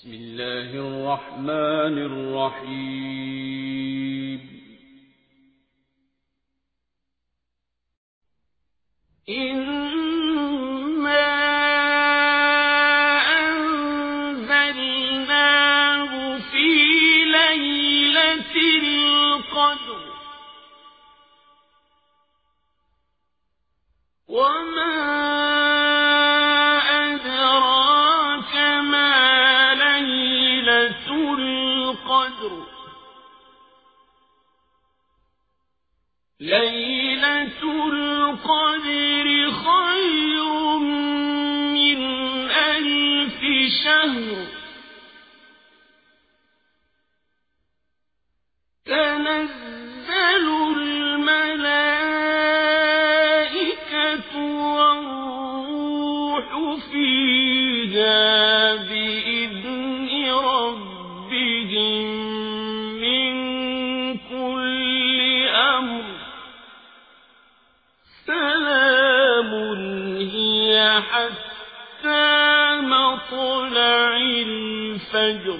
بسم الله الرحمن الرحيم. إنا أنزلناه في ليلة القدر. وما القدر. ليلة القدر خير من ألف شهر. تنزل الملائكة والروح فيها حتى مطلع الفجر.